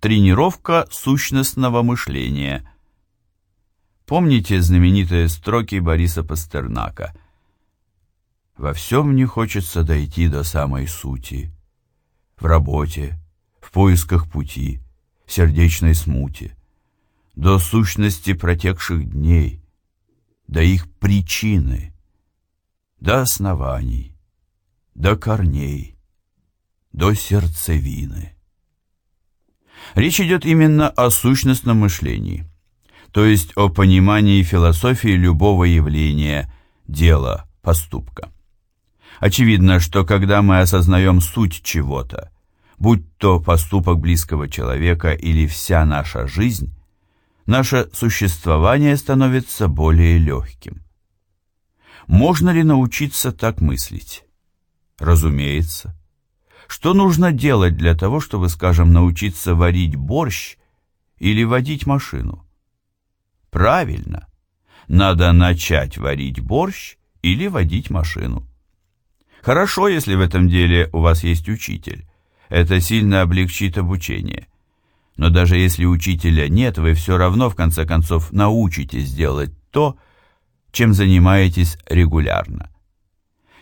Тренировка сущностного мышления. Помните знаменитые строки Бориса Пастернака? «Во всем мне хочется дойти до самой сути. В работе, в поисках пути, в сердечной смуте, до сущности протекших дней, до их причины, до оснований, до корней, до сердцевины». Речь идет именно о сущностном мышлении, то есть о понимании философии любого явления, дела, поступка. Очевидно, что когда мы осознаем суть чего-то, будь то поступок близкого человека или вся наша жизнь, наше существование становится более легким. Можно ли научиться так мыслить? Разумеется. Что нужно делать для того, чтобы, скажем, научиться варить борщ или водить машину? Правильно, надо начать варить борщ или водить машину. Хорошо, если в этом деле у вас есть учитель. Это сильно облегчит обучение. Но даже если учителя нет, вы все равно, в конце концов, научитесь делать то, чем занимаетесь регулярно.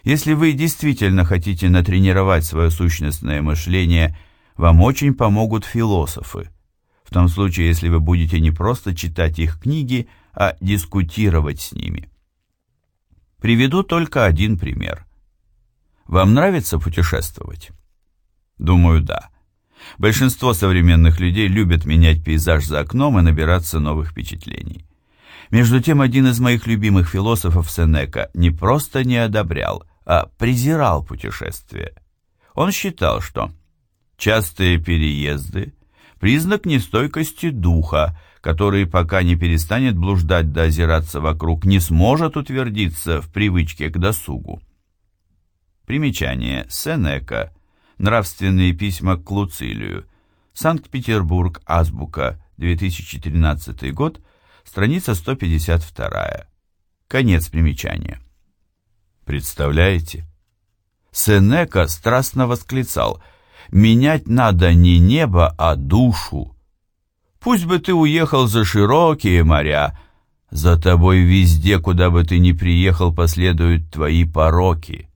Если вы действительно хотите натренировать свое сущностное мышление, вам очень помогут философы. В том случае, если вы будете не просто читать их книги, а дискутировать с ними. Приведу только один пример. Вам нравится путешествовать? Думаю, да. Большинство современных людей любят менять пейзаж за окном и набираться новых впечатлений. Между тем, один из моих любимых философов Сенека не просто не одобрял, а презирал путешествия. Он считал, что частые переезды – признак нестойкости духа, который, пока не перестанет блуждать да озираться вокруг, не сможет утвердиться в привычке к досугу. Примечание. Сенека. Нравственные письма к Луцилию. Санкт-Петербург. Азбука. 2013 год. Страница 152. Конец примечания. Представляете? Сенека страстно восклицал, «Менять надо не небо, а душу. Пусть бы ты уехал за широкие моря, за тобой везде, куда бы ты ни приехал, последуют твои пороки».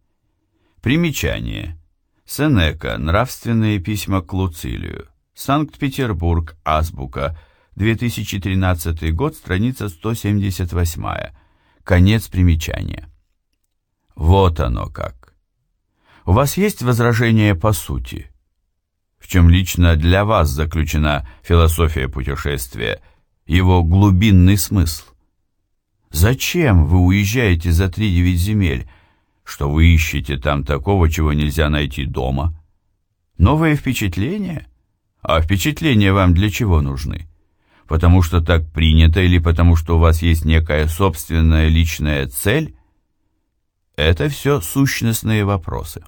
Примечание. Сенека. Нравственные письма к Луцилию. Санкт-Петербург. Азбука. 2013 год. Страница 178. Конец примечания. Вот оно как. У вас есть возражение по сути? В чем лично для вас заключена философия путешествия, его глубинный смысл? Зачем вы уезжаете за три девять земель? Что вы ищете там такого, чего нельзя найти дома? Новые впечатления? А впечатления вам для чего нужны? Потому что так принято или потому что у вас есть некая собственная личная цель? Это все сущностные вопросы.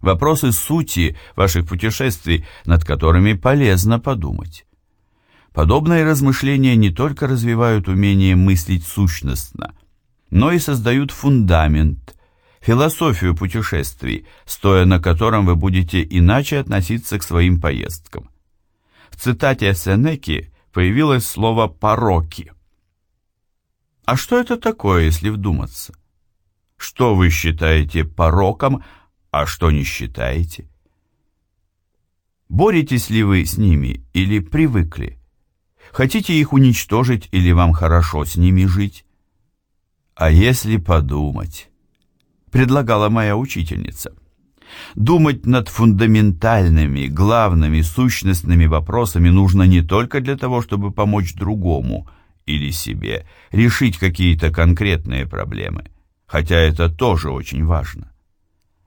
Вопросы сути ваших путешествий, над которыми полезно подумать. Подобные размышления не только развивают умение мыслить сущностно, но и создают фундамент, философию путешествий, стоя на котором вы будете иначе относиться к своим поездкам. В цитате Сенеки появилось слово «пороки». А что это такое, если вдуматься? Что вы считаете пороком, а что не считаете. Боретесь ли вы с ними или привыкли? Хотите их уничтожить или вам хорошо с ними жить? А если подумать, предлагала моя учительница, думать над фундаментальными, главными, сущностными вопросами нужно не только для того, чтобы помочь другому или себе решить какие-то конкретные проблемы – хотя это тоже очень важно.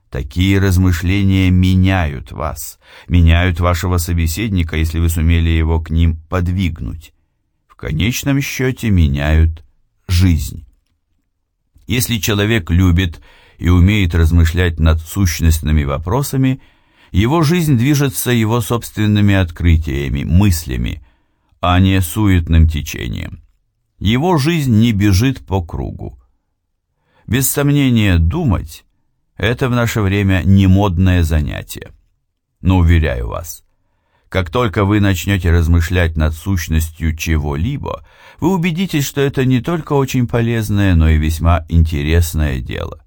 Такие размышления меняют вас, меняют вашего собеседника, если вы сумели его к ним подвигнуть. В конечном счете меняют жизнь. Если человек любит и умеет размышлять над сущностными вопросами, его жизнь движется его собственными открытиями, мыслями, а не суетным течением. Его жизнь не бежит по кругу. Без сомнения, думать – это в наше время не модное занятие. Но уверяю вас, Как только вы начнете размышлять над сущностью чего-либо, вы убедитесь, что это не только очень полезное, но и весьма интересное дело.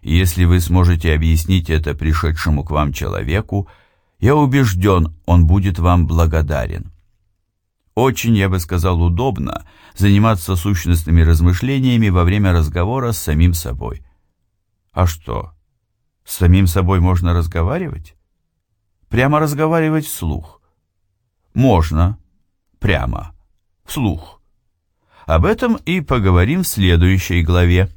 Если вы сможете объяснить это пришедшему к вам человеку, я убежден, он будет вам благодарен. Очень, я бы сказал, удобно заниматься сущностными размышлениями во время разговора с самим собой. А что, с самим собой можно разговаривать? Прямо разговаривать вслух? Можно. Прямо. Вслух. Об этом и поговорим в следующей главе.